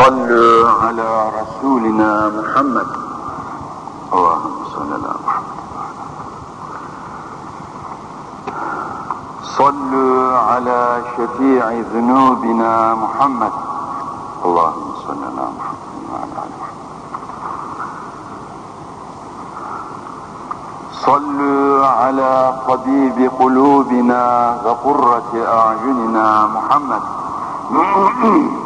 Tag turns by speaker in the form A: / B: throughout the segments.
A: صلوا على رسولنا محمد. اللهم صل على محمد. صلوا على شفيع ذنوبنا محمد. اللهم صل على محمد صلوا على طبيب قلوبنا وقرة أعيننا محمد.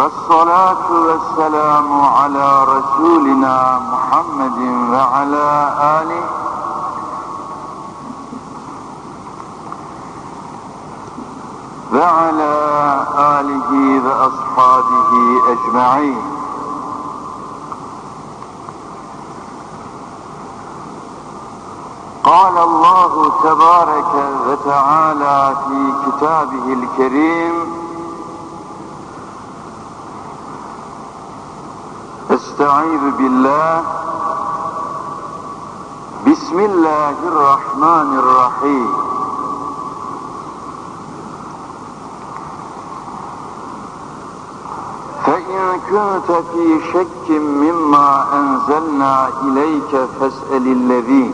A: والصلاة والسلام على رسولنا محمد وعلى آله. وعلى آله وأصحابه أجمعين. قال الله تبارك وتعالى في كتابه الكريم استعيذ بالله بسم الله الرحمن الرحيم فإن كنت في شك مما أنزلنا إليك فاسأل الذين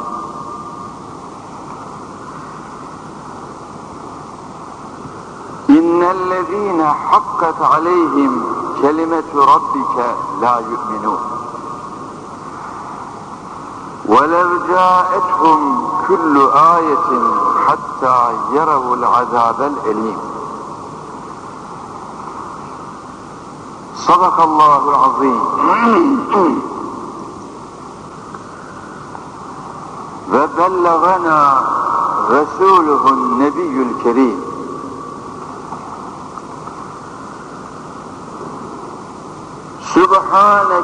A: الذين حقت عليهم كلمة ربك لا يؤمنون. ولو جاءتهم كل آية حتى يروا العذاب الأليم. صدق الله العظيم. وبلغنا رسوله النبي الكريم.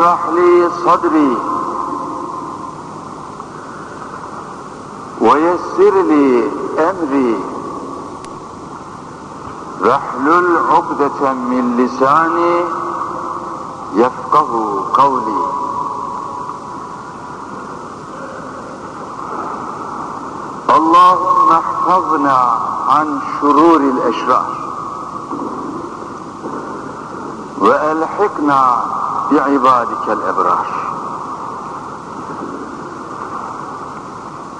A: اشرح لي صدري ويسر لي أمري. واحلل عقدة من لساني يفقه قولي. اللهم احفظنا عن شرور الأشرار. وألحقنا بعبادك الابرار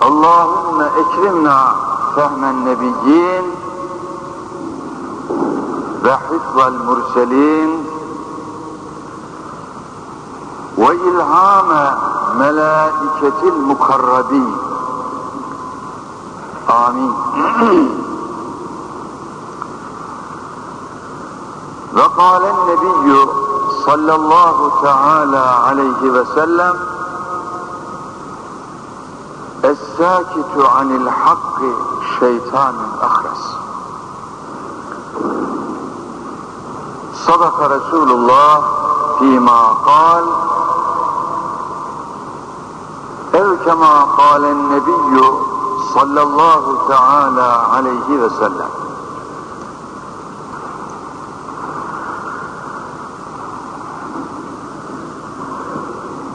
A: اللهم اكرمنا فهم النبيين وحفظ المرسلين وإلهام ملائكة المقربين آمين وقال النبي sallallahu teala aleyhi ve sellem Es-sakitu anil hakki şeytanın ahras. Sadaka Resulullah fîmâ kal ev kemâ nebiyyü sallallahu teala aleyhi ve sellem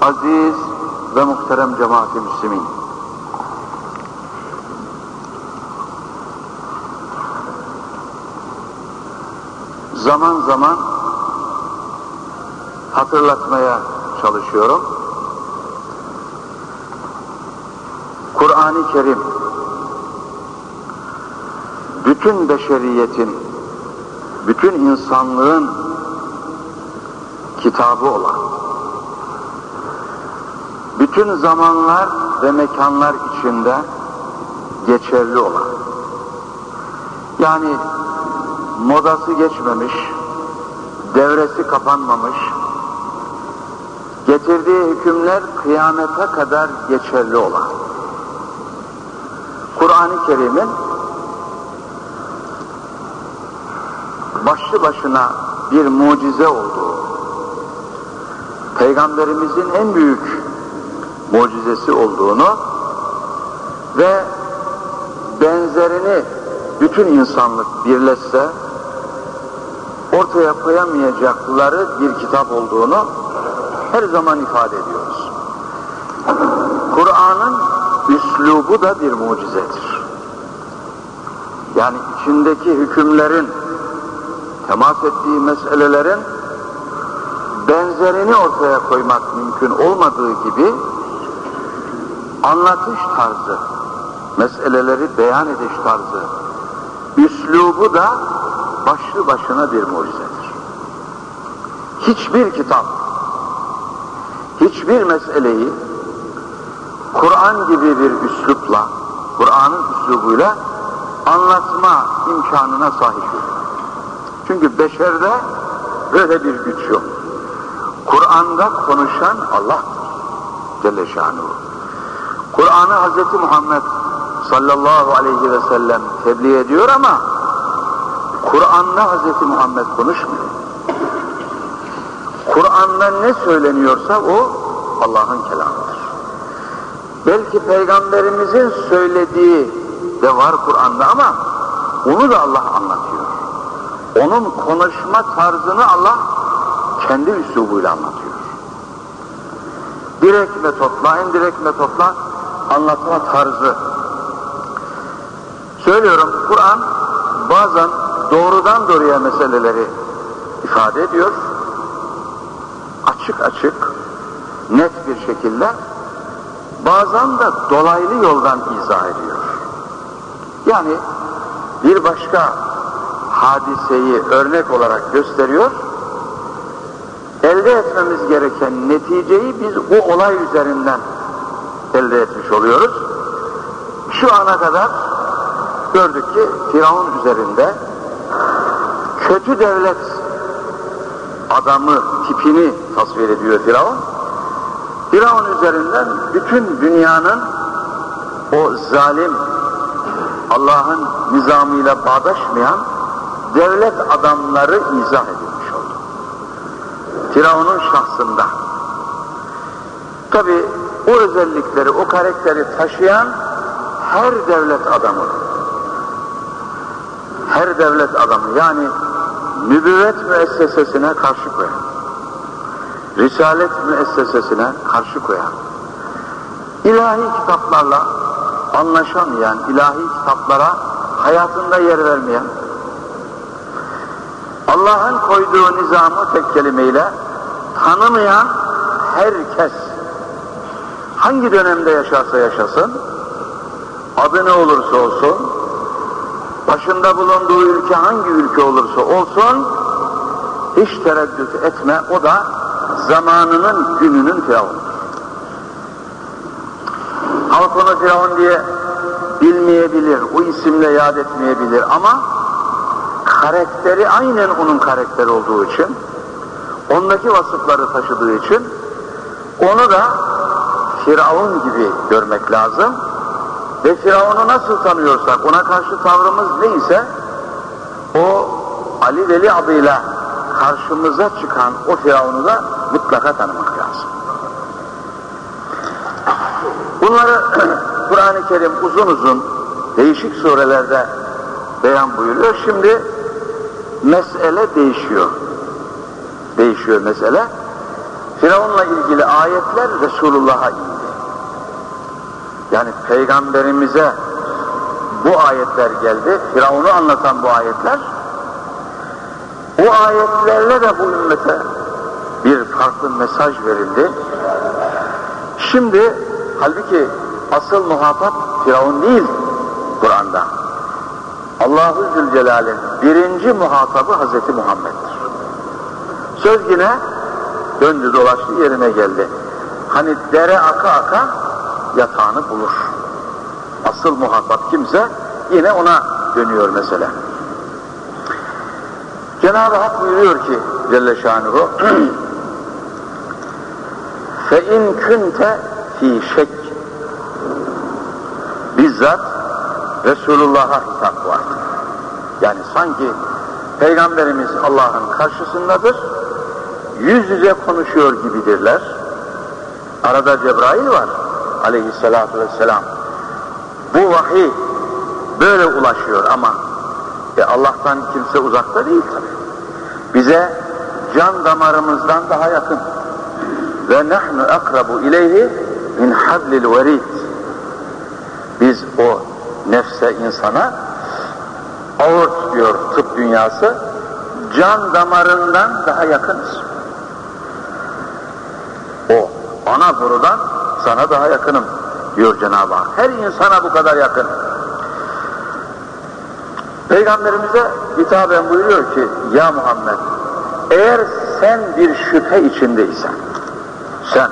A: Aziz ve muhterem cemaat-i müslimin. Zaman zaman hatırlatmaya çalışıyorum. Kur'an-ı Kerim bütün beşeriyetin, bütün insanlığın kitabı olan, bütün zamanlar ve mekanlar içinde geçerli olan, yani modası geçmemiş, devresi kapanmamış, getirdiği hükümler kıyamete kadar geçerli olan, Kur'an-ı Kerim'in başlı başına bir mucize olduğu, Peygamberimizin en büyük mucizesi olduğunu ve benzerini bütün insanlık birleşse ortaya koyamayacakları bir kitap olduğunu her zaman ifade ediyoruz. Kur'an'ın üslubu da bir mucizedir. Yani içindeki hükümlerin, temas ettiği meselelerin benzerini ortaya koymak mümkün olmadığı gibi anlatış tarzı, meseleleri beyan ediş tarzı, üslubu da başlı başına bir mucizedir. Hiçbir kitap, hiçbir meseleyi Kur'an gibi bir üslupla, Kur'an'ın üslubuyla anlatma imkanına sahip değil. Çünkü beşerde böyle bir güç yok. Kur'an'da konuşan Allah'tır. Celle şanuhu. Kur'an'ı Hz. Muhammed sallallahu aleyhi ve sellem tebliğ ediyor ama Kur'an'da Hz. Muhammed konuşmuyor. Kur'an'da ne söyleniyorsa o Allah'ın kelamıdır. Belki Peygamberimizin söylediği de var Kur'an'da ama onu da Allah anlatıyor. Onun konuşma tarzını Allah kendi üslubuyla anlatıyor. Direkt metotla, indirekt metotla anlatma tarzı. Söylüyorum, Kur'an bazen doğrudan doğruya meseleleri ifade ediyor. Açık açık, net bir şekilde bazen de dolaylı yoldan izah ediyor. Yani bir başka hadiseyi örnek olarak gösteriyor. Elde etmemiz gereken neticeyi biz bu olay üzerinden elde etmiş oluyoruz. Şu ana kadar gördük ki Firavun üzerinde kötü devlet adamı tipini tasvir ediyor Firavun. Firavun üzerinden bütün dünyanın o zalim Allah'ın nizamıyla bağdaşmayan devlet adamları izah edilmiş oldu. Firavun'un şahsında. Tabi o özellikleri, o karakteri taşıyan her devlet adamı, her devlet adamı. Yani nübüvvet müessesesine karşı koyan, risalet müessesesine karşı koyan, ilahi kitaplarla anlaşamayan, ilahi kitaplara hayatında yer vermeyen, Allah'ın koyduğu nizamı tek kelimeyle tanımayan herkes, hangi dönemde yaşarsa yaşasın, adı ne olursa olsun, başında bulunduğu ülke hangi ülke olursa olsun, hiç tereddüt etme, o da zamanının gününün firavunu. Halk onu firavun diye bilmeyebilir, o isimle yad etmeyebilir ama karakteri aynen onun karakteri olduğu için, ondaki vasıfları taşıdığı için onu da Firavun gibi görmek lazım. Ve Firavun'u nasıl tanıyorsak, ona karşı tavrımız neyse, o Ali Veli adıyla karşımıza çıkan o Firavun'u da mutlaka tanımak lazım. Bunları Kur'an-ı Kerim uzun uzun değişik surelerde beyan buyuruyor. Şimdi mesele değişiyor. Değişiyor mesele. Firavun'la ilgili ayetler Resulullah'a indi. Yani peygamberimize bu ayetler geldi. Firavun'u anlatan bu ayetler. Bu ayetlerle de bu ümmete bir farklı mesaj verildi. Şimdi halbuki asıl muhatap Firavun değil Kur'an'da. Allahu Zülcelal'in birinci muhatabı Hazreti Muhammed'dir. Söz yine döndü dolaştı yerine geldi. Hani dere aka aka yatağını bulur. Asıl muhatap kimse yine ona dönüyor mesela. Cenab-ı Hak buyuruyor ki Celle Şanuhu فَاِنْ كُنْتَ fi şek bizzat Resulullah'a hitap var. Yani sanki Peygamberimiz Allah'ın karşısındadır, yüz yüze konuşuyor gibidirler. Arada Cebrail var aleyhissalatu vesselam. Bu vahiy böyle ulaşıyor ama e Allah'tan kimse uzakta değil tabi. Bize can damarımızdan daha yakın. Ve nahnu akrabu ileyhi min hablil verid. Biz o nefse insana ağır diyor tıp dünyası can damarından daha yakınız. O ana borudan sana daha yakınım diyor Cenab-ı Hak. Her insana bu kadar yakın. Peygamberimize hitaben buyuruyor ki ya Muhammed eğer sen bir şüphe içindeysen sen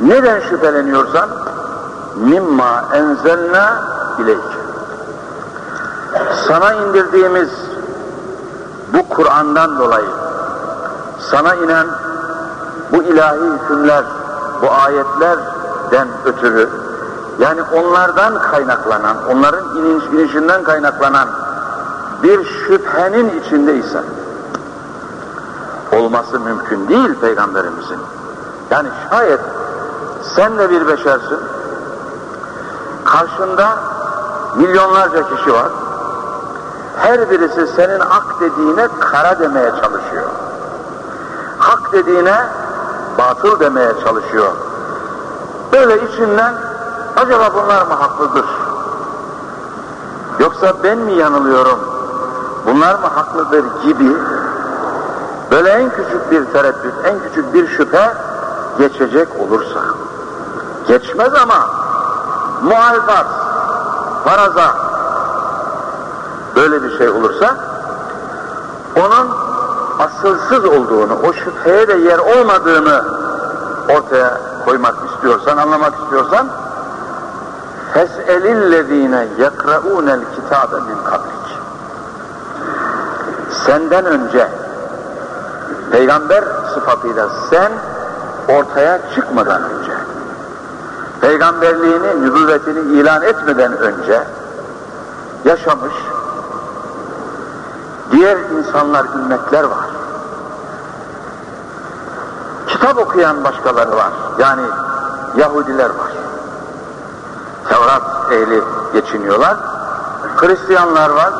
A: neden şüpheleniyorsan mimma enzelna ileyk sana indirdiğimiz bu Kur'an'dan dolayı sana inen bu ilahi hükümler bu ayetlerden ötürü yani onlardan kaynaklanan onların iniş, inişinden kaynaklanan bir şüphenin içindeysen olması mümkün değil peygamberimizin yani şayet sen de bir beşersin. Karşında milyonlarca kişi var. Her birisi senin ak dediğine kara demeye çalışıyor. Hak dediğine batıl demeye çalışıyor. Böyle içinden acaba bunlar mı haklıdır? Yoksa ben mi yanılıyorum? Bunlar mı haklıdır gibi böyle en küçük bir tereddüt, en küçük bir şüphe geçecek olursa geçmez ama muhalifat, faraza böyle bir şey olursa onun asılsız olduğunu, o şüpheye de yer olmadığını ortaya koymak istiyorsan, anlamak istiyorsan فَاسْأَلِ الَّذ۪ينَ يَقْرَؤُونَ الْكِتَابَ مِنْ قَبْلِكِ Senden önce peygamber sıfatıyla sen ortaya çıkmadan önce peygamberliğini, nübüvvetini ilan etmeden önce yaşamış diğer insanlar, ümmetler var. Kitap okuyan başkaları var. Yani Yahudiler var. Tevrat ehli geçiniyorlar. Hristiyanlar var.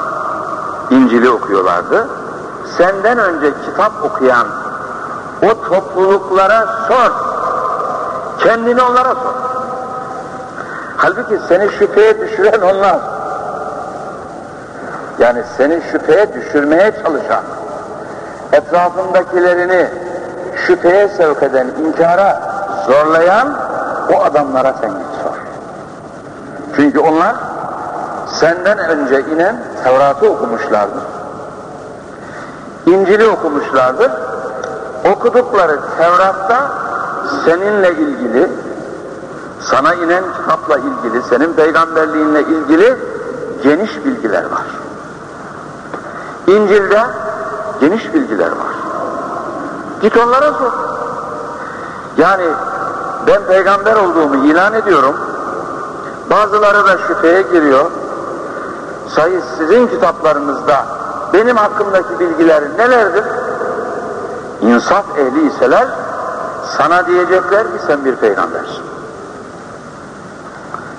A: İncil'i okuyorlardı. Senden önce kitap okuyan o topluluklara sor. Kendini onlara sor. Halbuki seni şüpheye düşüren onlar. Yani seni şüpheye düşürmeye çalışan, etrafındakilerini şüpheye sevk eden, inkara zorlayan o adamlara sen git sor. Çünkü onlar senden önce inen Tevrat'ı okumuşlardır. İncil'i okumuşlardır. Okudukları Tevrat'ta seninle ilgili, sana inen kitapla ilgili, senin peygamberliğinle ilgili geniş bilgiler var. İncil'de geniş bilgiler var. Git onlara sor. Yani ben peygamber olduğumu ilan ediyorum. Bazıları da şüpheye giriyor. Sayı sizin kitaplarınızda benim hakkımdaki bilgiler nelerdir? İnsaf ehli iseler sana diyecekler ki sen bir peygambersin.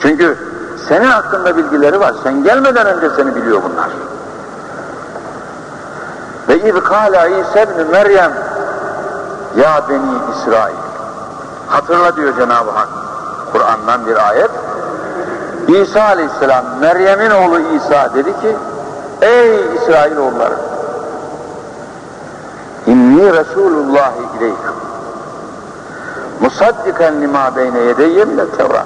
A: Çünkü senin hakkında bilgileri var. Sen gelmeden önce seni biliyor bunlar. Ve İzkâle İsa ibn Meryem Ya Beni İsrail Hatırla diyor Cenab-ı Hak Kur'an'dan bir ayet İsa aleyhisselam Meryem'in oğlu İsa dedi ki Ey İsrail oğulları İnni Resulullah ileykum musaddiken lima beyne yedeyye bile Tevrat.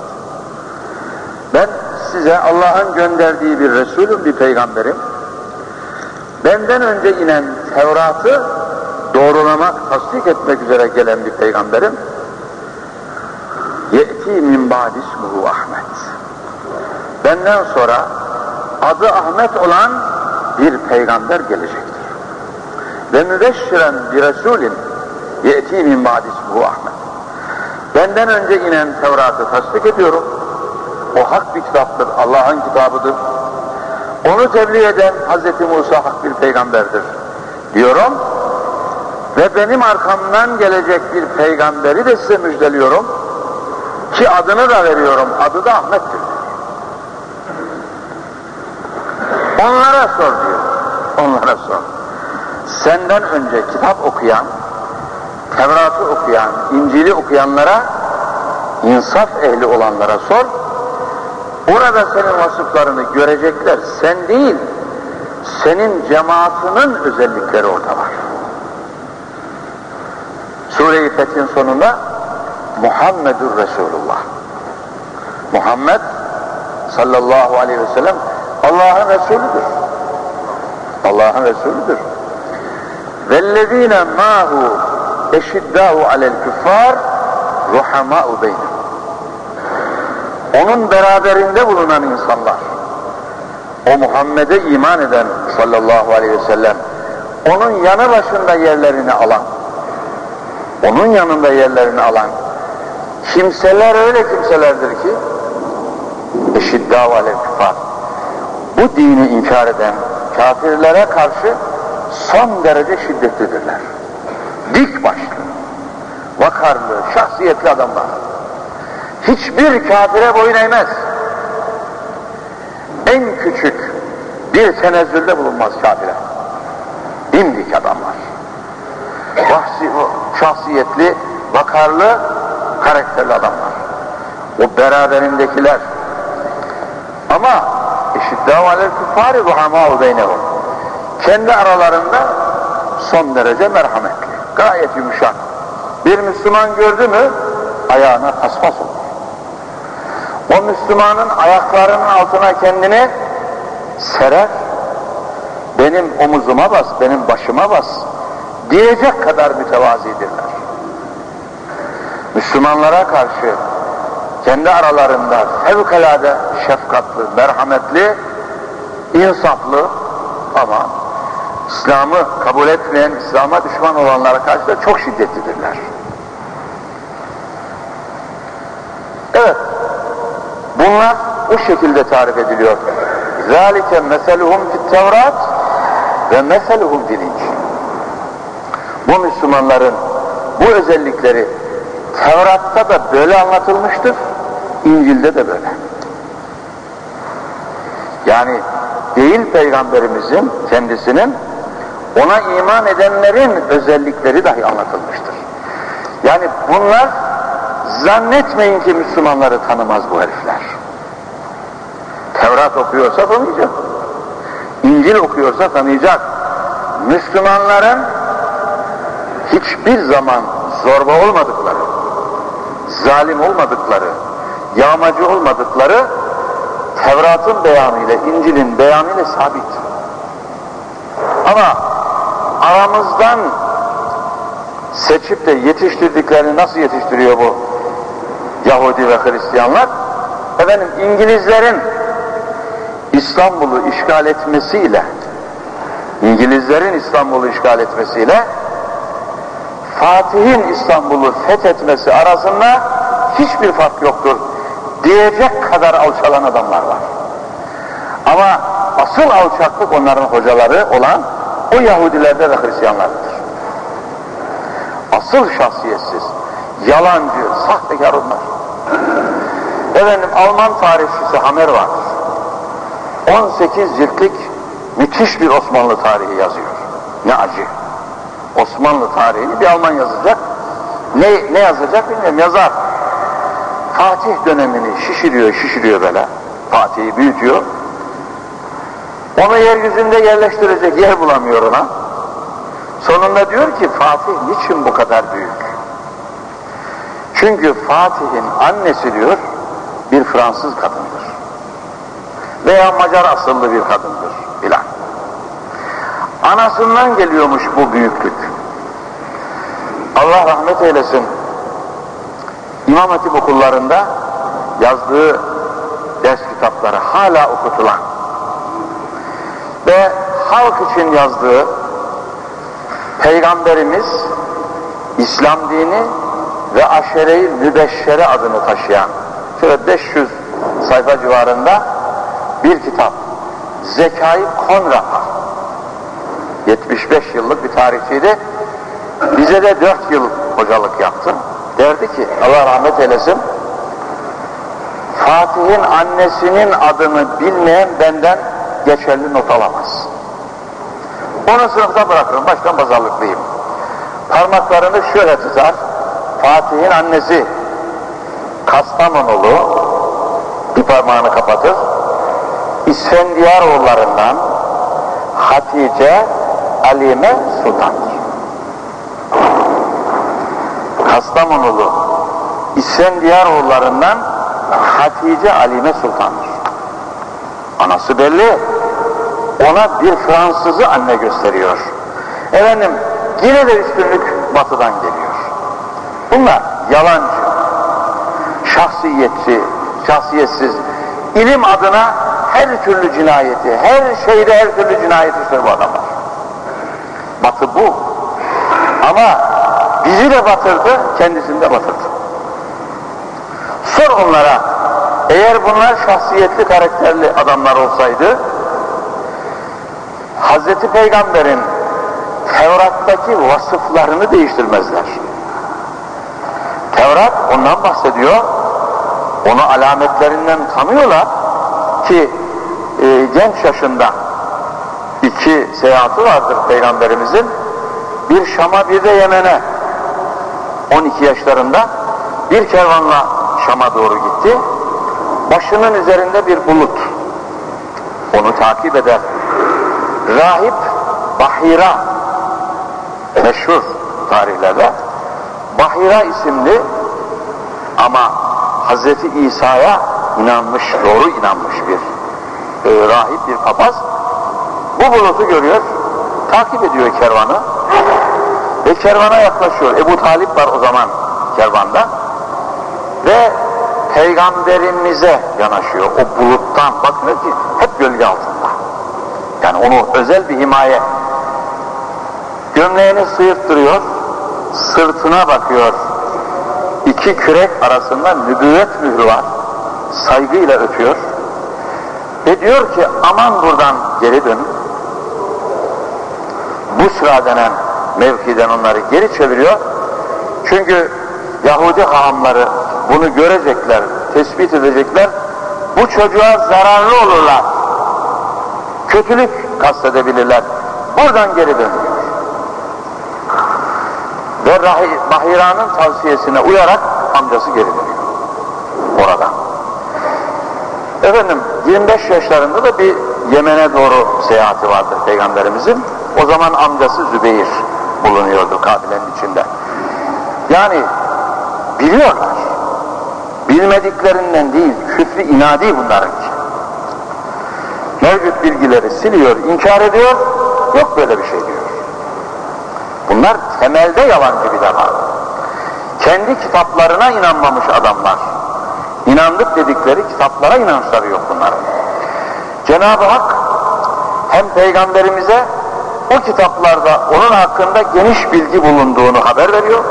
A: Ben size Allah'ın gönderdiği bir Resulüm, bir peygamberim. Benden önce inen Tevrat'ı doğrulamak, tasdik etmek üzere gelen bir peygamberim. Ye'ti min ba'dismuhu Ahmet. Benden sonra adı Ahmet olan bir peygamber gelecektir. Ve mübeşşiren bir Resulin ye'ti min ba'dismuhu Ahmet. Benden önce inen Tevrat'ı tasdik ediyorum. O hak bir kitaptır, Allah'ın kitabıdır. Onu tebliğ eden Hz. Musa hak bir peygamberdir diyorum. Ve benim arkamdan gelecek bir peygamberi de size müjdeliyorum. Ki adını da veriyorum, adı da Ahmet'tir. Onlara sor diyor, onlara sor. Senden önce kitap okuyan, Tevrat'ı okuyan, İncil'i okuyanlara, insaf ehli olanlara sor. Orada senin vasıflarını görecekler. Sen değil, senin cemaatinin özellikleri orada var. Sure-i Fetih'in sonunda Muhammedur Resulullah. Muhammed sallallahu aleyhi ve sellem Allah'ın Resulüdür. Allah'ın Resulüdür. Vellezine mahu eşiddâhu alel küffâr ruhamâ'u beynum. Onun beraberinde bulunan insanlar, o Muhammed'e iman eden sallallahu aleyhi ve sellem, onun yanı başında yerlerini alan, onun yanında yerlerini alan kimseler öyle kimselerdir ki eşiddâhu alel küffâr. Bu dini inkar eden kafirlere karşı son derece şiddetlidirler dik başlı, vakarlı, şahsiyetli adamlar. Hiçbir kafire boyun eğmez. En küçük bir tenezzülde bulunmaz kafire. Dimdik adamlar. Vahsi, şahsiyetli, vakarlı, karakterli adamlar. O beraberindekiler. Ama eşiddâhu alel küffâri ruhamâhu beynehum. Kendi aralarında son derece merhametli gayet yumuşak. Bir Müslüman gördü mü ayağına paspas olur. O Müslümanın ayaklarının altına kendini serer, benim omuzuma bas, benim başıma bas diyecek kadar mütevazidirler. Müslümanlara karşı kendi aralarında fevkalade şefkatli, merhametli, insaflı ama İslam'ı kabul etmeyen, İslam'a düşman olanlara karşı da çok şiddetlidirler. Evet, bunlar o şekilde tarif ediliyor. ذَٰلِكَ مَثَلُهُمْ فِي Tevrat ve مَثَلُهُمْ فِي Bu Müslümanların bu özellikleri Tevrat'ta da böyle anlatılmıştır, İncil'de de böyle. Yani değil Peygamberimizin kendisinin ona iman edenlerin özellikleri dahi anlatılmıştır. Yani bunlar zannetmeyin ki Müslümanları tanımaz bu herifler. Tevrat okuyorsa tanıyacak. İncil okuyorsa tanıyacak. Müslümanların hiçbir zaman zorba olmadıkları, zalim olmadıkları, yağmacı olmadıkları Tevrat'ın beyanıyla, İncil'in beyanıyla sabit. Ama aramızdan seçip de yetiştirdiklerini nasıl yetiştiriyor bu Yahudi ve Hristiyanlar? Efendim İngilizlerin İstanbul'u işgal etmesiyle İngilizlerin İstanbul'u işgal etmesiyle Fatih'in İstanbul'u fethetmesi arasında hiçbir fark yoktur diyecek kadar alçalan adamlar var. Ama asıl alçaklık onların hocaları olan o Yahudilerde ve Hristiyanlardır. Asıl şahsiyetsiz, yalancı, sahtekar onlar. Efendim Alman tarihçisi Hamer var. 18 ciltlik müthiş bir Osmanlı tarihi yazıyor. Ne acı. Osmanlı tarihini bir Alman yazacak. Ne, ne yazacak bilmiyorum yazar. Fatih dönemini şişiriyor şişiriyor böyle. Fatih'i büyütüyor. Onu yeryüzünde yerleştirecek yer bulamıyor ona. Sonunda diyor ki Fatih niçin bu kadar büyük? Çünkü Fatih'in annesi diyor bir Fransız kadındır. Veya Macar asıllı bir kadındır filan. Anasından geliyormuş bu büyüklük. Allah rahmet eylesin. İmam Hatip okullarında yazdığı ders kitapları hala okutulan ve halk için yazdığı Peygamberimiz İslam dini ve aşere-i mübeşşere adını taşıyan şöyle 500 sayfa civarında bir kitap Zekai Konrad'a 75 yıllık bir tarihçiydi bize de 4 yıl hocalık yaptı derdi ki Allah rahmet eylesin Fatih'in annesinin adını bilmeyen benden geçerli not alamaz. Onu sınıfta bırakırım, baştan pazarlıklıyım. Parmaklarını şöyle tutar, Fatih'in annesi Kastamonulu bir parmağını kapatır, İsfendiyaroğullarından Hatice Alime Sultan'dır. Kastamonulu İsfendiyaroğullarından Hatice Alime Sultan'dır. Anası belli. Ona bir Fransızı anne gösteriyor. Efendim yine de üstünlük batıdan geliyor. Bunlar yalancı, şahsiyetçi, şahsiyetsiz, ilim adına her türlü cinayeti, her şeyde her türlü cinayeti işler bu adamlar. Batı bu. Ama bizi de batırdı, kendisini de batırdı. Sor onlara, eğer bunlar şahsiyetli, karakterli adamlar olsaydı, Hazreti Peygamber'in Tevrat'taki vasıflarını değiştirmezler. Tevrat ondan bahsediyor, onu alametlerinden tanıyorlar ki e, genç yaşında iki seyahati vardır Peygamberimizin. Bir Şam'a bir de Yemen'e 12 yaşlarında bir kervanla Şam'a doğru gitti. Başının üzerinde bir bulut. Onu takip eder. Rahip Bahira meşhur tarihlerde Bahira isimli ama Hazreti İsa'ya inanmış, doğru inanmış bir e, rahip, bir papaz bu bulutu görüyor, takip ediyor kervanı ve kervana yaklaşıyor. Ebu Talip var o zaman kervanda ve peygamberimize yanaşıyor. O buluttan bakıyor ki hep gölge altında. Yani onu özel bir himaye. Gömleğini sıyırttırıyor, sırtına bakıyor. İki kürek arasında nübüvvet mührü var. Saygıyla öpüyor. Ve diyor ki aman buradan geri dön. Busra denen mevkiden onları geri çeviriyor. Çünkü Yahudi hahamları bunu görecekler, tespit edecekler. Bu çocuğa zararlı olurlar. Kötülük kastedebilirler. Buradan geri dönüyor. Ve Bahira'nın tavsiyesine uyarak amcası geri dönüyor. Oradan. Efendim 25 yaşlarında da bir Yemen'e doğru seyahati vardı Peygamberimizin. O zaman amcası Zübeyir bulunuyordu kabilenin içinde. Yani biliyorlar. Bilmediklerinden değil, küfrü inadi bunlarınki. Mevcut bilgileri siliyor, inkar ediyor, yok böyle bir şey diyor. Bunlar temelde yalancı bir defa. Kendi kitaplarına inanmamış adamlar. İnandık dedikleri kitaplara inançları yok bunların. Cenab-ı Hak hem peygamberimize o kitaplarda onun hakkında geniş bilgi bulunduğunu haber veriyor.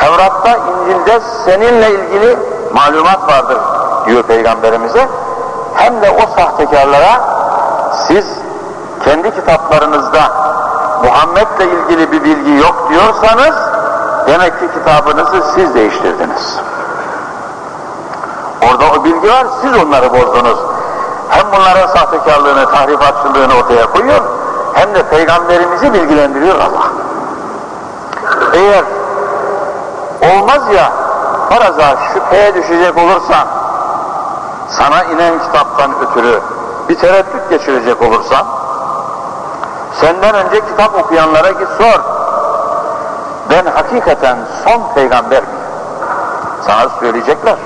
A: Tevrat'ta, İncil'de seninle ilgili malumat vardır diyor peygamberimize. Hem de o sahtekarlara siz kendi kitaplarınızda Muhammed'le ilgili bir bilgi yok diyorsanız demek ki kitabınızı siz değiştirdiniz. o bilgi var, siz onları bozdunuz. Hem bunların sahtekarlığını, tahrifatçılığını ortaya koyuyor, hem de peygamberimizi bilgilendiriyor Allah. Eğer olmaz ya, faraza şüpheye düşecek olursan, sana inen kitaptan ötürü bir tereddüt geçirecek olursan, senden önce kitap okuyanlara git sor. Ben hakikaten son peygamber miyim? Sana söyleyecekler.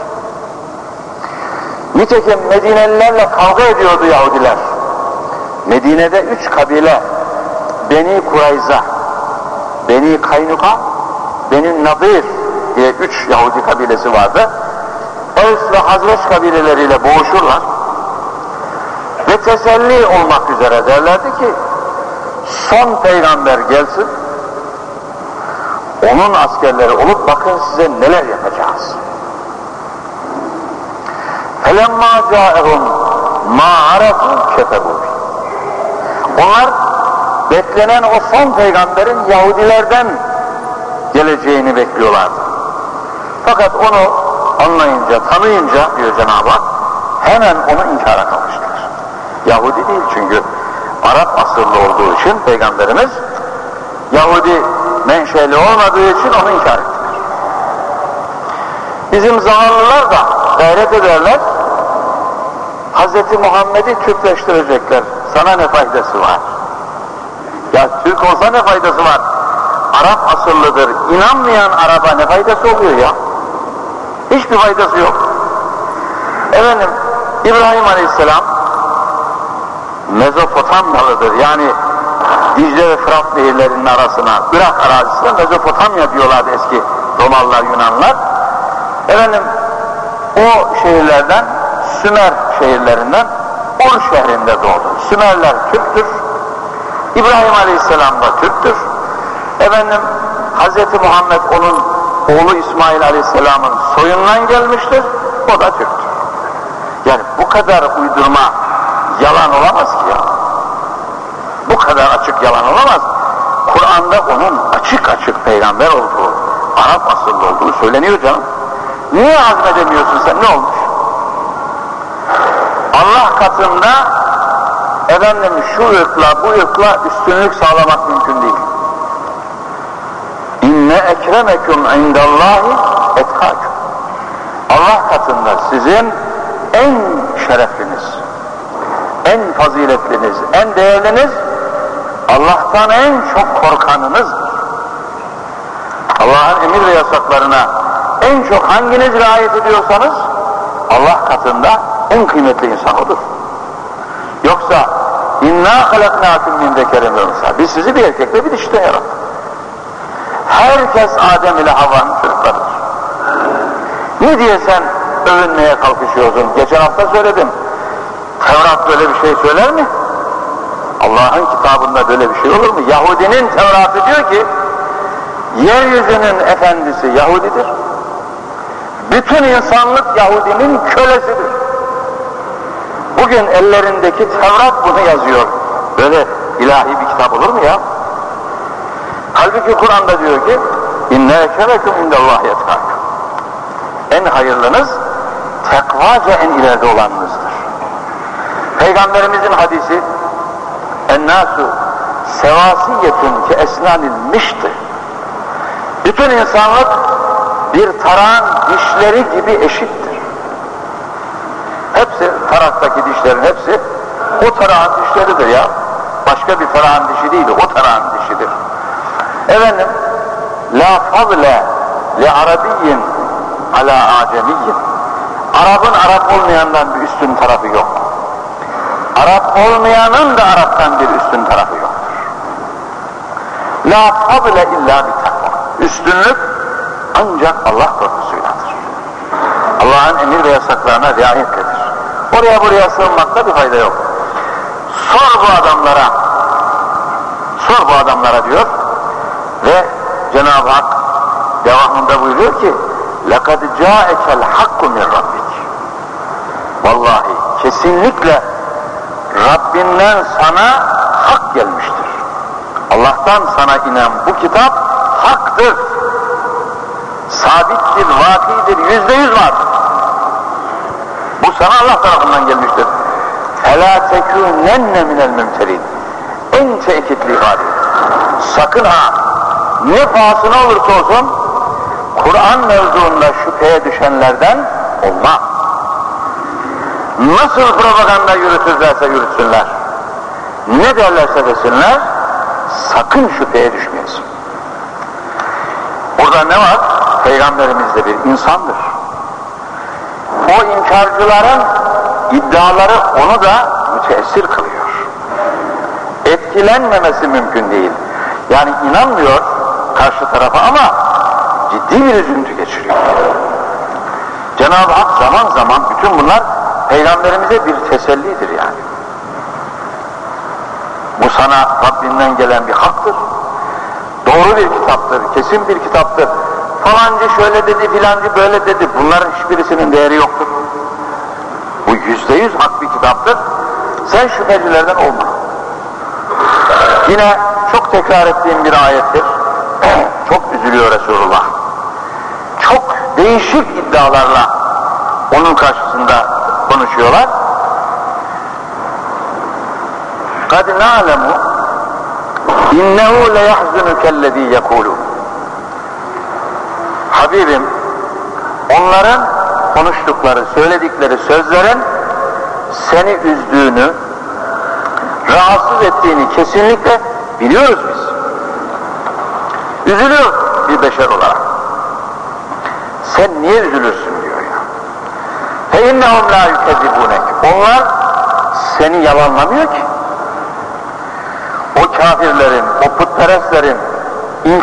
A: Nitekim Medinelilerle kavga ediyordu Yahudiler. Medine'de üç kabile, Beni Kurayza, Beni Kaynuka, Beni Nadir diye üç Yahudi kabilesi vardı. Evs ve Hazreç kabileleriyle boğuşurlar. Ve teselli olmak üzere derlerdi ki, son peygamber gelsin, onun askerleri olup bakın size neler yapacağız. فَلَمَّا جَاءَهُمْ مَا عَرَفُوا كَفَرُوا onlar beklenen o son peygamberin Yahudilerden geleceğini bekliyorlardı. Fakat onu anlayınca, tanıyınca diyor Cenab-ı Hak, hemen onu inkara kalmışlar. Yahudi değil çünkü Arap asıllı olduğu için peygamberimiz Yahudi menşeli olmadığı için onu inkar ettiler. Bizim zamanlılar da gayret ederler, Hz. Muhammed'i Türkleştirecekler. Sana ne faydası var? Ya Türk olsa ne faydası var? Arap asıllıdır. İnanmayan Arap'a ne faydası oluyor ya? Hiçbir faydası yok. Efendim, İbrahim Aleyhisselam Mezopotamyalıdır. Yani Dicle ve Fırat nehirlerinin arasına, Irak arazisine Mezopotamya diyorlardı eski Romalılar, Yunanlar. Efendim, o şehirlerden, Sümer şehirlerinden Ur şehrinde doğdu. Sümerler Türktür. İbrahim Aleyhisselam da Türktür. Efendim, Hz. Muhammed onun oğlu İsmail Aleyhisselam'ın soyundan gelmiştir. O da Türktür. Yani bu kadar uydurma yalan olamaz ki ya. Bu kadar açık yalan olamaz. Kur'an'da onun açık açık peygamber olduğu, Arap asıllı olduğu söyleniyor canım. Niye azmedemiyorsun sen? Ne olmuş? Allah katında efendim şu ırkla bu ırkla üstünlük sağlamak mümkün değil. İnne ekremekum indallahi etkâkum. Allah katında sizin en şerefliniz, en faziletliniz, en değerliniz Allah'tan en çok korkanınızdır. Allah'ın emir ve yasaklarına en çok hanginiz riayet ediyorsanız Allah katında en kıymetli insan odur. İnna halaknakum min zekerin Biz sizi bir erkekle bir dişte yarattık. Herkes Adem ile Havva'nın çocuklarıdır. Ne diye sen övünmeye kalkışıyorsun? Geçen hafta söyledim. Tevrat böyle bir şey söyler mi? Allah'ın kitabında böyle bir şey olur mu? Yahudinin Tevrat'ı diyor ki yeryüzünün efendisi Yahudidir. Bütün insanlık Yahudinin kölesidir. Bugün ellerindeki Tevrat bunu yazıyor. Böyle ilahi bir kitap olur mu ya? Halbuki Kur'an'da diyor ki inne ekemekum indallahi etkâkum. En hayırlınız tekvaca en ileride olanınızdır. Peygamberimizin hadisi ennâsu sevasiyetun ki esnanil mişti. Bütün insanlık bir tarağın dişleri gibi eşittir. Hepsi, taraktaki dişlerin hepsi o tarağın dişleridir ya. Başka bir tarağın dişi değil, o tarağın dişidir. Efendim, la fadle li arabiyyin ala acemiyyin. Arap'ın Arap olmayandan bir üstün tarafı yok. Arap olmayanın da Arap'tan bir üstün tarafı yoktur. La fadle illa bir takva. Üstünlük ancak Allah korkusuyladır. Allah'ın emir ve yasaklarına riayetledir. Oraya buraya sığınmakta bir fayda yok. Sor bu adamlara, sor bu adamlara diyor ve Cenab-ı Hak devamında buyuruyor ki لَقَدْ جَاءَكَ الْحَقُّ مِنْ رَبِّكِ Vallahi kesinlikle Rabbinden sana hak gelmiştir. Allah'tan sana inen bu kitap haktır. Sabittir, vakidir, yüzde yüz vardır. Bu sana Allah tarafından gelmiştir. اَلَا تَكُونَنَّ مِنَ الْمُمْتَرِينَ En tekitli ifade. Sakın ha, ne pahasına olursa olsun, Kur'an mevzuunda şüpheye düşenlerden olma. Nasıl propaganda yürütürlerse yürütsünler, ne derlerse desinler, sakın şüpheye düşmeyesin. Burada ne var? Peygamberimiz de bir insandır. o inkarcıların iddiaları onu da müteessir kılıyor. Etkilenmemesi mümkün değil. Yani inanmıyor karşı tarafa ama ciddi bir üzüntü geçiriyor. Cenab-ı Hak zaman zaman bütün bunlar peygamberimize bir tesellidir yani. Bu sana Rabbinden gelen bir haktır. Doğru bir kitaptır, kesin bir kitaptır. Falancı şöyle dedi, filancı böyle dedi. Bunların hiçbirisinin değeri yoktur. Bu yüzde yüz hak bir kitaptır. Sen şüphecilerden olma. Yine çok tekrar ettiğim bir ayettir. çok üzülüyor Resulullah. Çok değişik iddialarla onun karşısında konuşuyorlar. قَدْ نَعْلَمُ اِنَّهُ لَيَحْزُنُكَ الَّذ۪ي يَقُولُ Habibim, onların konuştukları, söyledikleri sözlerin seni üzdüğünü, rahatsız ettiğini kesinlikle biliyoruz biz. Üzülüyor bir beşer olarak. Sen niye üzülürsün diyor ya. فَاِنَّهُمْ لَا يُكَذِبُونَكِ Onlar seni yalanlamıyor ki.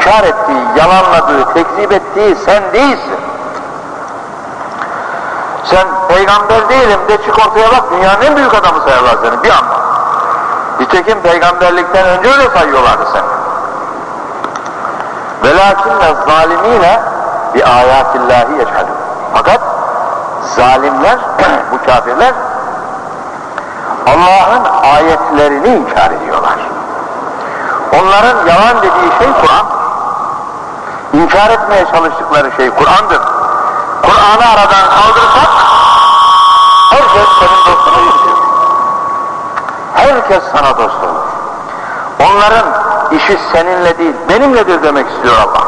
A: İnkar ettiği, yalanladığı, tekzip ettiği sen değilsin. Sen peygamber değilim de çık ortaya bak dünyanın en büyük adamı sayarlar seni bir anda. Nitekim peygamberlikten önce öyle sayıyorlardı seni. Velakinne zalimine bi ayatillahi yeçhedun. Fakat zalimler, bu kafirler Allah'ın ayetlerini inkar ediyorlar. Onların yalan dediği şey Kur'an. İnkar etmeye çalıştıkları şey Kur'an'dır. Kur'an'ı aradan kaldırsak herkes senin dostun olur Herkes sana dost olur. Onların işi seninle değil, benimledir demek istiyor Allah.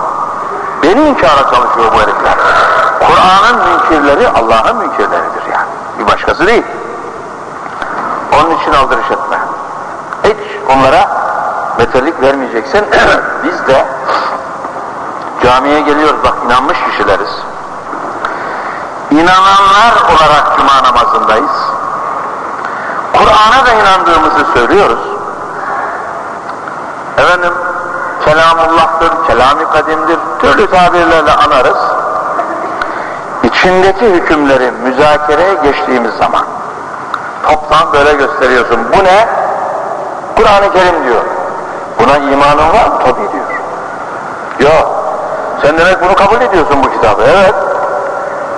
A: Beni inkara çalışıyor bu herifler. Kur'an'ın münkirleri Allah'ın münkirleridir yani. Bir başkası değil. Onun için aldırış etme. Hiç onlara metelik vermeyeceksin. Biz de camiye geliyoruz bak inanmış kişileriz. İnananlar olarak cuma namazındayız. Kur'an'a da inandığımızı söylüyoruz. Efendim kelamullah'tır, kelami kadimdir, türlü tabirlerle anarız. İçindeki hükümleri müzakereye geçtiğimiz zaman toptan böyle gösteriyorsun. Bu ne? Kur'an-ı Kerim diyor. Buna imanın var mı? Tabii diyor. Yok. Sen demek bunu kabul ediyorsun bu kitabı. Evet.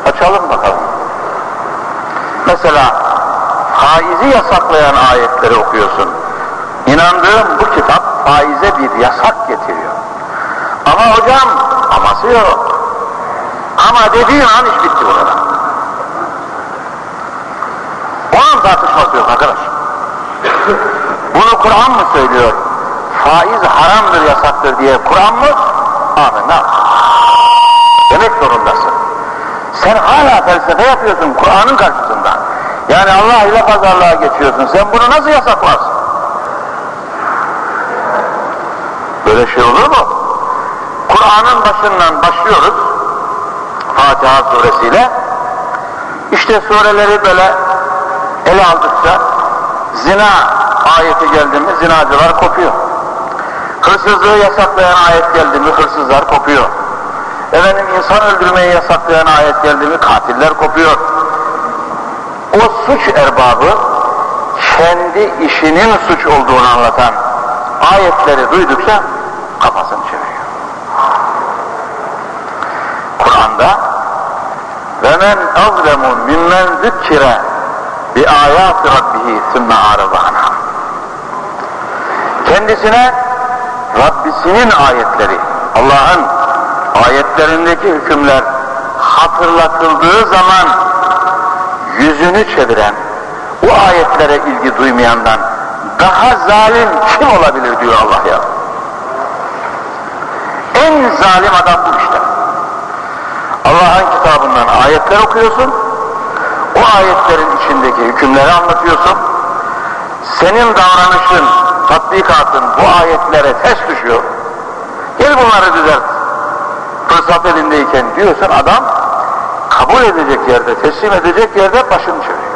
A: Açalım bakalım. Mesela faizi yasaklayan ayetleri okuyorsun. İnandığım bu kitap faize bir yasak getiriyor. Ama hocam aması yok. Ama dediğin an iş bitti burada. Onun tartışması yok arkadaş. Bunu Kur'an mı söylüyor? Faiz haramdır, yasaktır diye Kur'an mı? Amenna. Demek zorundasın. Sen hala felsefe yapıyorsun Kur'an'ın karşısında. Yani Allah ile pazarlığa geçiyorsun. Sen bunu nasıl yasaklarsın? Böyle şey olur mu? Kur'an'ın başından başlıyoruz. Fatiha suresiyle. İşte sureleri böyle ele aldıkça zina ayeti geldi mi zinacılar kopuyor. Hırsızlığı yasaklayan ayet geldi mi hırsızlar kopuyor. Efendim insan öldürmeyi yasaklayan ayet geldi mi katiller kopuyor. O suç erbabı kendi işinin suç olduğunu anlatan ayetleri duydukça kafasını çeviriyor. Kur'an'da ve men azlemu mimmen zükkire bi ayati rabbihi sümme Kendisine Rabbisinin ayetleri, Allah'ın ayetlerindeki hükümler hatırlatıldığı zaman yüzünü çeviren, bu ayetlere ilgi duymayandan daha zalim kim olabilir diyor Allah ya. En zalim adam bu işte. Allah'ın kitabından ayetler okuyorsun, o ayetlerin içindeki hükümleri anlatıyorsun, senin davranışın, tatbikatın bu ayetlere ters düşüyor, gel bunları düzelt, fırsat elindeyken diyorsun adam, kabul edecek yerde, teslim edecek yerde başını çeviriyor.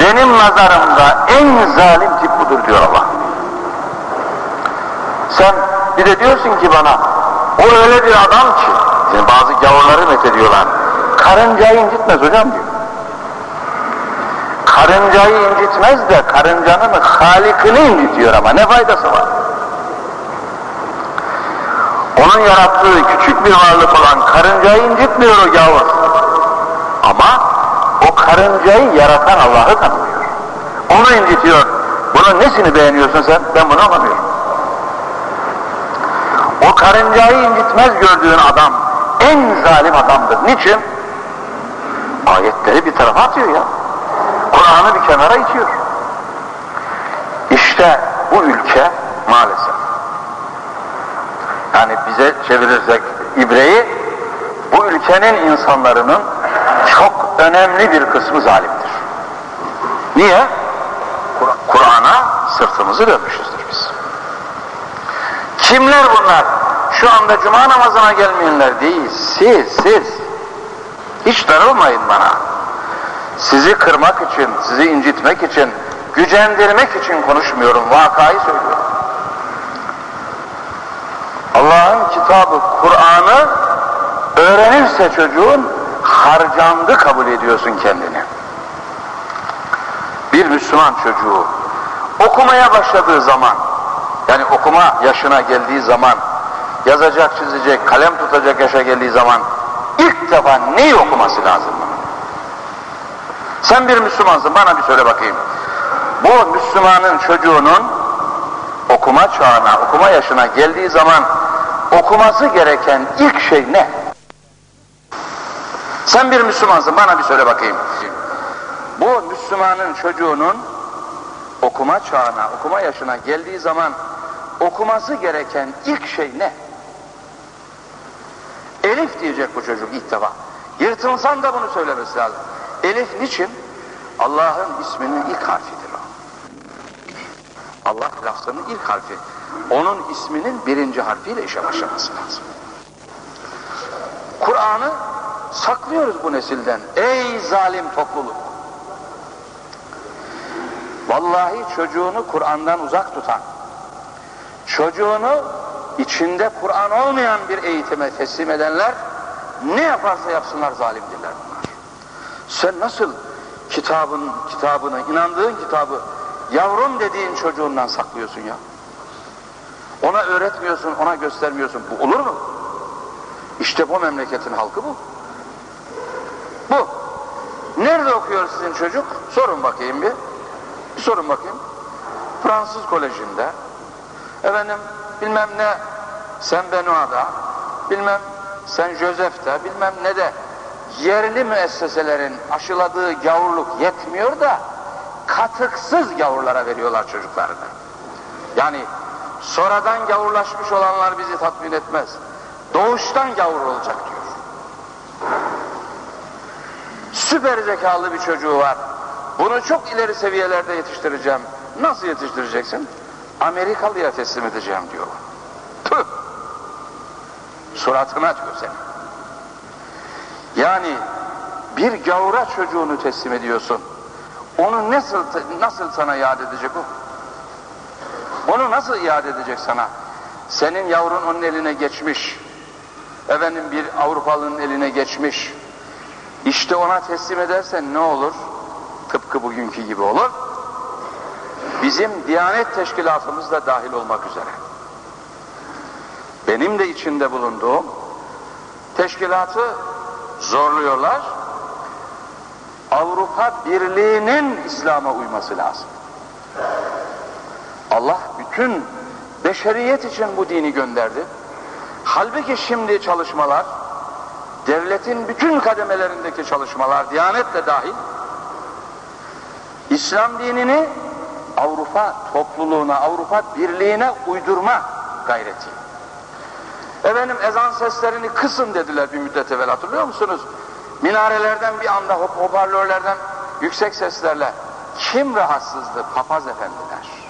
A: Benim nazarımda en zalim tip budur diyor Allah. Sen bir de diyorsun ki bana, o öyle bir adam ki, yani bazı gavurları methediyorlar, karıncayı incitmez hocam diyor. Karıncayı incitmez de karıncanın halikini incitiyor ama ne faydası var? Onun yarattığı küçük bir varlık olan karıncayı incitmiyor o gavur. Ama o karıncayı yaratan Allah'ı tanımıyor. Onu incitiyor. Bunun nesini beğeniyorsun sen? Ben bunu anlamıyorum. O karıncayı incitmez gördüğün adam en zalim adamdır. Niçin? Ayetleri bir tarafa atıyor ya. Kur'an'ı bir kenara itiyor. İşte bu ülke maalesef yani bize çevirirsek ibreyi bu ülkenin insanlarının çok önemli bir kısmı zalimdir. Niye? Kur'an'a sırtımızı dönmüşüzdür biz. Kimler bunlar? Şu anda cuma namazına gelmeyenler değil. Siz, siz. Hiç darılmayın bana. Sizi kırmak için, sizi incitmek için, gücendirmek için konuşmuyorum. Vakayı söylüyorum. Allah'ın kitabı Kur'an'ı öğrenirse çocuğun harcandı kabul ediyorsun kendini. Bir Müslüman çocuğu okumaya başladığı zaman yani okuma yaşına geldiği zaman yazacak, çizecek, kalem tutacak yaşa geldiği zaman ilk defa neyi okuması lazım? Sen bir Müslümansın bana bir söyle bakayım. Bu Müslümanın çocuğunun okuma çağına, okuma yaşına geldiği zaman okuması gereken ilk şey ne? Sen bir Müslümansın bana bir söyle bakayım. Bu Müslümanın çocuğunun okuma çağına, okuma yaşına geldiği zaman okuması gereken ilk şey ne? Elif diyecek bu çocuk ilk defa. Yırtınsan da bunu söylemesi lazım. Elif niçin? Allah'ın isminin ilk harfidir o. Allah lafzının ilk harfi. Onun isminin birinci harfiyle işe başlaması lazım. Kur'an'ı saklıyoruz bu nesilden. Ey zalim topluluk! Vallahi çocuğunu Kur'an'dan uzak tutan, çocuğunu içinde Kur'an olmayan bir eğitime teslim edenler ne yaparsa yapsınlar bunlar. Sen nasıl kitabın kitabını, inandığın kitabı yavrum dediğin çocuğundan saklıyorsun ya? Ona öğretmiyorsun, ona göstermiyorsun. Bu olur mu? İşte bu memleketin halkı bu. Bu. Nerede okuyor sizin çocuk? Sorun bakayım bir. Bir sorun bakayım. Fransız kolejinde. Efendim bilmem ne Saint Benoît'da, bilmem Saint Joseph'te, bilmem ne de yerli müesseselerin aşıladığı gavurluk yetmiyor da katıksız gavurlara veriyorlar çocuklarını. Yani sonradan gavurlaşmış olanlar bizi tatmin etmez. Doğuştan gavur olacak diyor. Süper zekalı bir çocuğu var. Bunu çok ileri seviyelerde yetiştireceğim. Nasıl yetiştireceksin? Amerikalıya teslim edeceğim diyor. Tüh! Suratına diyor seni. Yani bir gavura çocuğunu teslim ediyorsun. Onu nasıl nasıl sana iade edecek o? Onu nasıl iade edecek sana? Senin yavrun onun eline geçmiş. Efendim bir Avrupalı'nın eline geçmiş. İşte ona teslim edersen ne olur? Tıpkı bugünkü gibi olur. Bizim Diyanet Teşkilatımız da dahil olmak üzere. Benim de içinde bulunduğum teşkilatı zorluyorlar. Avrupa Birliği'nin İslam'a uyması lazım. Allah bütün beşeriyet için bu dini gönderdi. Halbuki şimdi çalışmalar devletin bütün kademelerindeki çalışmalar, Diyanet de dahil, İslam dinini Avrupa topluluğuna, Avrupa birliğine uydurma gayreti. Efendim ezan seslerini kısın dediler bir müddet evvel hatırlıyor musunuz? Minarelerden bir anda hop hoparlörlerden yüksek seslerle kim rahatsızdı? Papaz efendiler.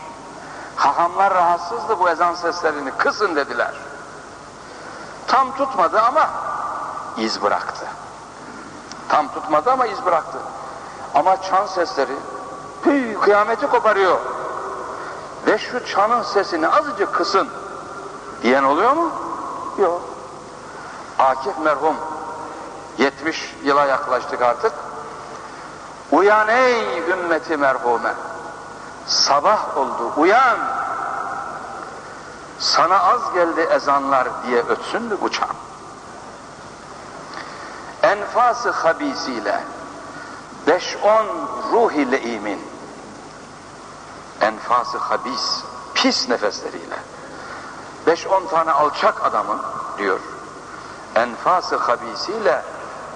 A: Hahamlar rahatsızdı bu ezan seslerini kısın dediler. Tam tutmadı ama iz bıraktı. Tam tutmadı ama iz bıraktı. Ama çan sesleri hıy, kıyameti koparıyor. Ve şu çanın sesini azıcık kısın diyen oluyor mu? Yok. Akif merhum 70 yıla yaklaştık artık. Uyan ey ümmeti merhume. Sabah oldu uyan. Sana az geldi ezanlar diye ötsün mü bu çan? Enfası habisiyle beş on ruh ile imin enfası habis pis nefesleriyle beş on tane alçak adamın diyor. Enfası habisiyle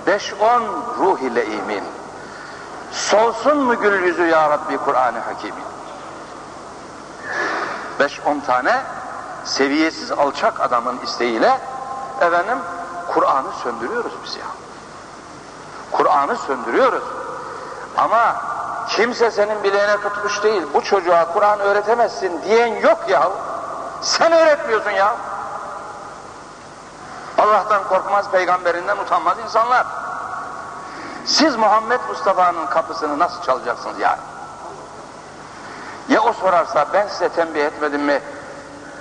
A: beş on ruh ile imin. Solsun mu gül yüzü ya Rabbi Kur'an-ı Hakim'in? Beş on tane seviyesiz alçak adamın isteğiyle efendim Kur'an'ı söndürüyoruz biz ya. Kur'an'ı söndürüyoruz. Ama kimse senin bileğine tutmuş değil. Bu çocuğa Kur'an öğretemezsin diyen yok ya sen öğretmiyorsun ya. Allah'tan korkmaz peygamberinden utanmaz insanlar. Siz Muhammed Mustafa'nın kapısını nasıl çalacaksınız yani ya o sorarsa ben size tembih etmedim mi?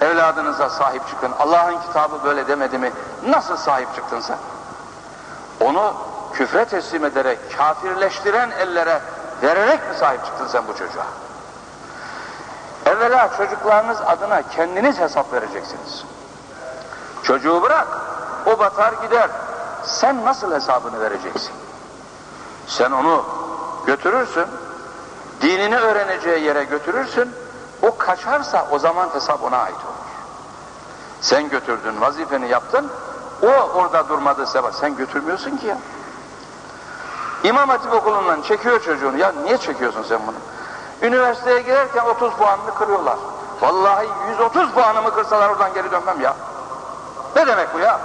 A: Evladınıza sahip çıkın. Allah'ın kitabı böyle demedi mi? Nasıl sahip çıktın sen? Onu küfre teslim ederek kafirleştiren ellere vererek mi sahip çıktın sen bu çocuğa evvela çocuklarınız adına kendiniz hesap vereceksiniz. Çocuğu bırak o batar gider. Sen nasıl hesabını vereceksin? Sen onu götürürsün dinini öğreneceği yere götürürsün o kaçarsa o zaman hesap ona ait olur. Sen götürdün vazifeni yaptın o orada durmadı sebep. Sen götürmüyorsun ki ya. İmam Hatip okulundan çekiyor çocuğunu. Ya niye çekiyorsun sen bunu üniversiteye girerken 30 puanını kırıyorlar vallahi 130 puanımı kırsalar oradan geri dönmem ya ne demek bu ya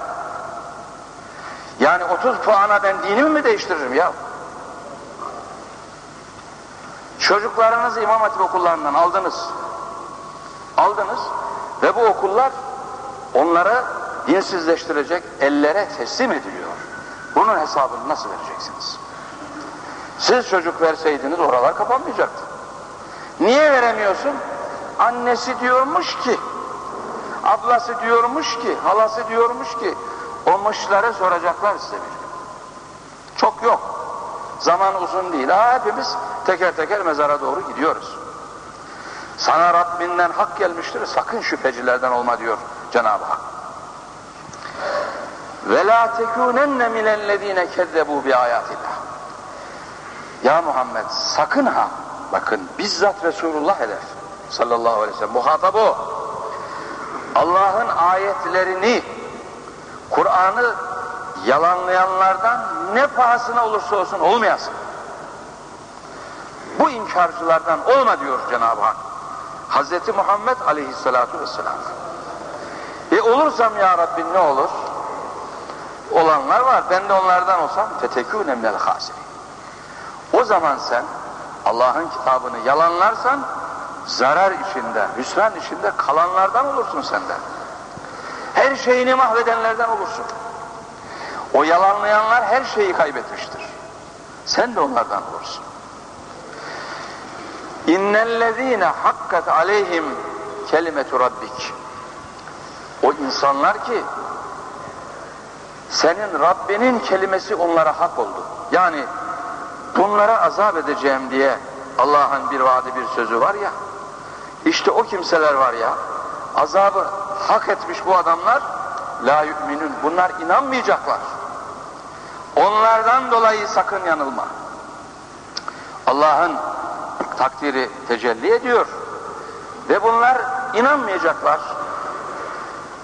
A: yani 30 puana ben dinimi mi değiştiririm ya Çocuklarınızı İmam Hatip okullarından aldınız. Aldınız ve bu okullar onları dinsizleştirecek ellere teslim ediliyor. Bunun hesabını nasıl vereceksiniz? Siz çocuk verseydiniz oralar kapanmayacaktı. Niye veremiyorsun? Annesi diyormuş ki, ablası diyormuş ki, halası diyormuş ki, o mışları soracaklar size bir gün. Çok yok. Zaman uzun değil. Ha, hepimiz teker teker mezara doğru gidiyoruz. Sana Rabbinden hak gelmiştir, sakın şüphecilerden olma diyor Cenab-ı Hak. Ve la tekunenne minellezine kezzebu bi ayatillah. Ya Muhammed sakın ha, bakın bizzat Resulullah hedef sallallahu aleyhi ve sellem, muhatap o. Allah'ın ayetlerini, Kur'an'ı yalanlayanlardan ne pahasına olursa olsun olmayasın. Bu inkarcılardan olma diyor Cenab-ı Hak. Hazreti Muhammed aleyhissalatu vesselam. E olursam ya Rabbi ne olur? Olanlar var. Ben de onlardan olsam fetekûne minel hasirin. O zaman sen Allah'ın kitabını yalanlarsan zarar içinde, hüsran içinde kalanlardan olursun senden. Her şeyini mahvedenlerden olursun. O yalanlayanlar her şeyi kaybetmiştir. Sen de onlardan olursun. İnnellezîne hakkat aleyhim kelimetu rabbik. O insanlar ki senin Rabbinin kelimesi onlara hak oldu. Yani bunlara azap edeceğim diye Allah'ın bir vaadi bir sözü var ya işte o kimseler var ya azabı hak etmiş bu adamlar la yu'minun bunlar inanmayacaklar. Onlardan dolayı sakın yanılma. Allah'ın takdiri tecelli ediyor. Ve bunlar inanmayacaklar.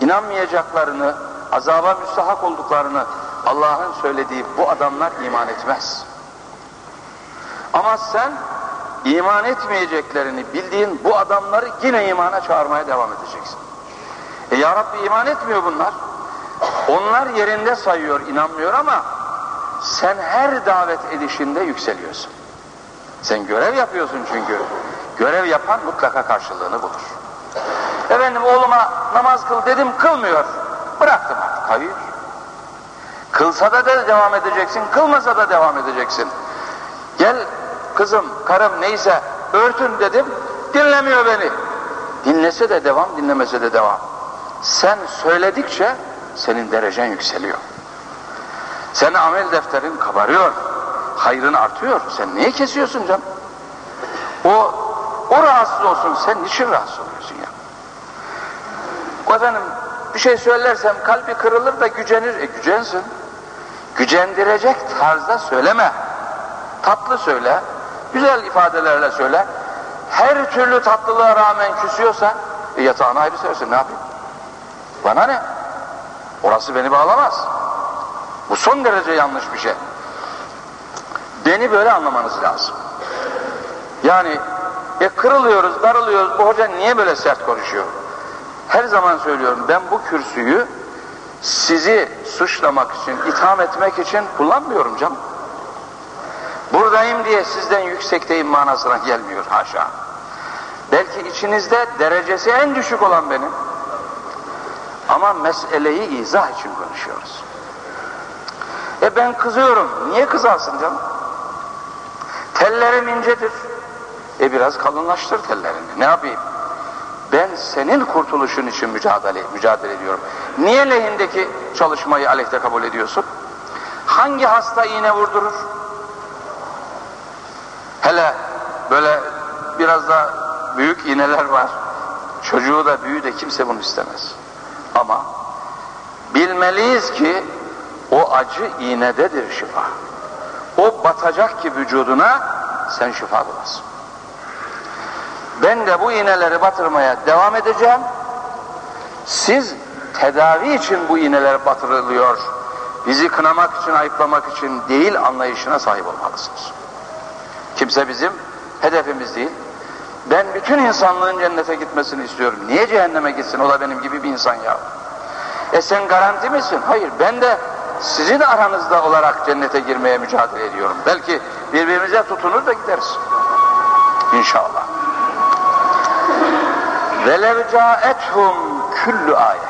A: İnanmayacaklarını, azaba müstahak olduklarını Allah'ın söylediği bu adamlar iman etmez. Ama sen iman etmeyeceklerini bildiğin bu adamları yine imana çağırmaya devam edeceksin. E ya Rabbi iman etmiyor bunlar. Onlar yerinde sayıyor, inanmıyor ama sen her davet edişinde yükseliyorsun. Sen görev yapıyorsun çünkü. Görev yapan mutlaka karşılığını bulur. Efendim oğluma namaz kıl dedim kılmıyor. Bıraktım artık. Hayır. Kılsa da, da devam edeceksin, kılmasa da devam edeceksin. Gel kızım, karım neyse örtün dedim, dinlemiyor beni. Dinlese de devam, dinlemese de devam. Sen söyledikçe senin derecen yükseliyor. Senin amel defterin kabarıyor. Hayrın artıyor. Sen niye kesiyorsun canım? O, o rahatsız olsun. Sen niçin rahatsız oluyorsun ya? Efendim bir şey söylersem kalbi kırılır da gücenir. E gücensin. Gücendirecek tarzda söyleme. Tatlı söyle. Güzel ifadelerle söyle. Her türlü tatlılığa rağmen küsüyorsa e yatağına ayrı sersin ne yapayım? Bana ne? Orası beni bağlamaz. Bu son derece yanlış bir şey. Beni böyle anlamanız lazım. Yani e kırılıyoruz, darılıyoruz. Bu hoca niye böyle sert konuşuyor? Her zaman söylüyorum ben bu kürsüyü sizi suçlamak için, itham etmek için kullanmıyorum canım. Buradayım diye sizden yüksekteyim manasına gelmiyor haşa. Belki içinizde derecesi en düşük olan benim. Ama meseleyi izah için konuşuyoruz. E ben kızıyorum. Niye kızarsın canım? Tellerim incedir. E biraz kalınlaştır tellerini. Ne yapayım? Ben senin kurtuluşun için mücadele, mücadele ediyorum. Niye lehindeki çalışmayı aleyhte kabul ediyorsun? Hangi hasta iğne vurdurur? Hele böyle biraz da büyük iğneler var. Çocuğu da büyüğü de kimse bunu istemez. Ama bilmeliyiz ki o acı iğnededir şifa. O batacak ki vücuduna sen şifa bulasın. Ben de bu iğneleri batırmaya devam edeceğim. Siz tedavi için bu iğneler batırılıyor. Bizi kınamak için, ayıplamak için değil anlayışına sahip olmalısınız. Kimse bizim hedefimiz değil. Ben bütün insanlığın cennete gitmesini istiyorum. Niye cehenneme gitsin? O da benim gibi bir insan ya. E sen garanti misin? Hayır. Ben de sizin aranızda olarak cennete girmeye mücadele ediyorum. Belki birbirimize tutunur da gideriz. İnşallah. Velev caethum küllü ayet.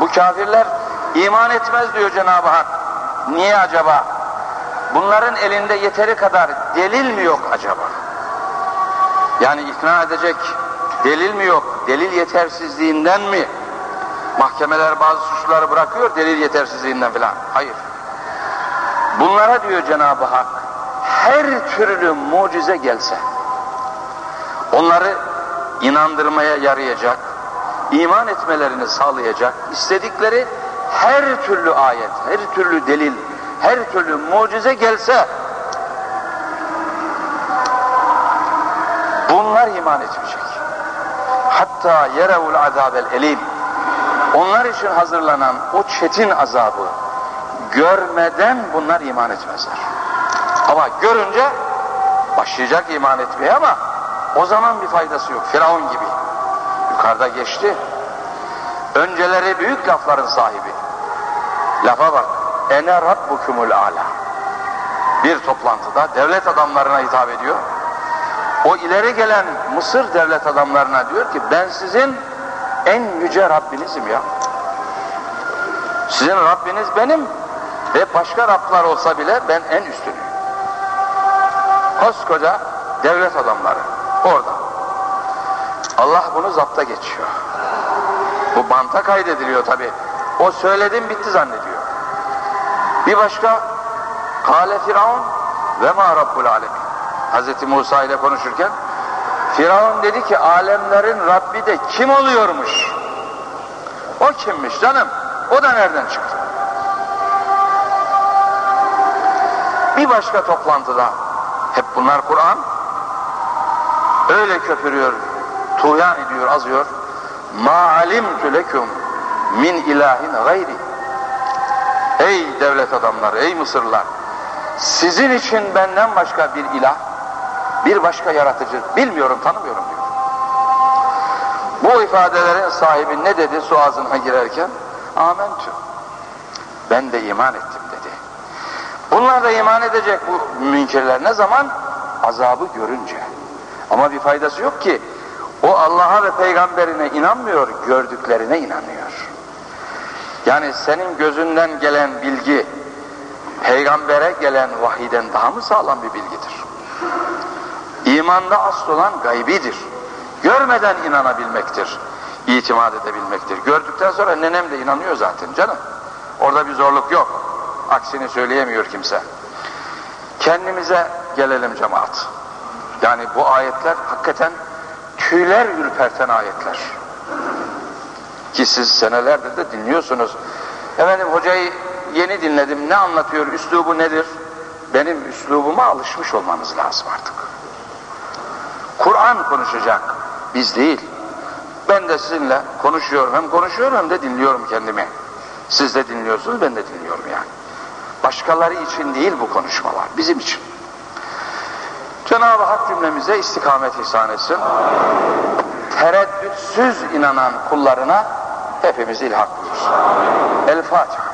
A: Bu kafirler iman etmez diyor Cenab-ı Hak. Niye acaba? Bunların elinde yeteri kadar delil mi yok acaba? Yani ikna edecek delil mi yok? Delil yetersizliğinden mi? Mahkemeler bazı suçları bırakıyor delil yetersizliğinden falan. Hayır. Bunlara diyor Cenab-ı Hak her türlü mucize gelse onları inandırmaya yarayacak, iman etmelerini sağlayacak istedikleri her türlü ayet, her türlü delil, her türlü mucize gelse bunlar iman etmeyecek. Hatta yerevul azabel elim onlar için hazırlanan o çetin azabı görmeden bunlar iman etmezler. Ama görünce başlayacak iman etmeye ama o zaman bir faydası yok. Firavun gibi. Yukarıda geçti. Önceleri büyük lafların sahibi. Lafa bak. Ene rabbukumul ala. Bir toplantıda devlet adamlarına hitap ediyor. O ileri gelen Mısır devlet adamlarına diyor ki ben sizin en yüce Rabbinizim ya. Sizin Rabbiniz benim ve başka Rablar olsa bile ben en üstünüm. Koskoca devlet adamları orada. Allah bunu zapta geçiyor. Bu banta kaydediliyor tabi. O söyledim bitti zannediyor. Bir başka Kale Firavun ve ma Rabbul Alemin. Hz. Musa ile konuşurken Firavun dedi ki alemlerin Rabbi de kim oluyormuş? O kimmiş canım? O da nereden çıktı? Bir başka toplantıda hep bunlar Kur'an öyle köpürüyor, tuğyan ediyor, azıyor. Ma alimtu lekum min ilahin gayri. Devlet adamları, ey Mısırlılar, sizin için benden başka bir ilah, bir başka yaratıcı bilmiyorum, tanımıyorum diyor. Bu ifadelerin sahibi ne dedi su ağzına girerken? Amentü. Ben de iman ettim dedi. Bunlar da iman edecek bu münkirler ne zaman? Azabı görünce. Ama bir faydası yok ki. O Allah'a ve peygamberine inanmıyor, gördüklerine inanıyor. Yani senin gözünden gelen bilgi, peygambere gelen vahiden daha mı sağlam bir bilgidir? İmanda asıl olan gaybidir. Görmeden inanabilmektir. itimat edebilmektir. Gördükten sonra nenem de inanıyor zaten canım. Orada bir zorluk yok. Aksini söyleyemiyor kimse. Kendimize gelelim cemaat. Yani bu ayetler hakikaten tüyler ürperten ayetler. Ki siz senelerdir de dinliyorsunuz. Efendim hocayı yeni dinledim. Ne anlatıyor? Üslubu nedir? Benim üslubuma alışmış olmanız lazım artık. Kur'an konuşacak. Biz değil. Ben de sizinle konuşuyorum. Hem konuşuyorum hem de dinliyorum kendimi. Siz de dinliyorsunuz, ben de dinliyorum yani. Başkaları için değil bu konuşmalar, bizim için. Cenab-ı Hak cümlemize istikamet ihsan etsin. Tereddütsüz inanan kullarına hepimiz ilhak buyursun. El Fatiha.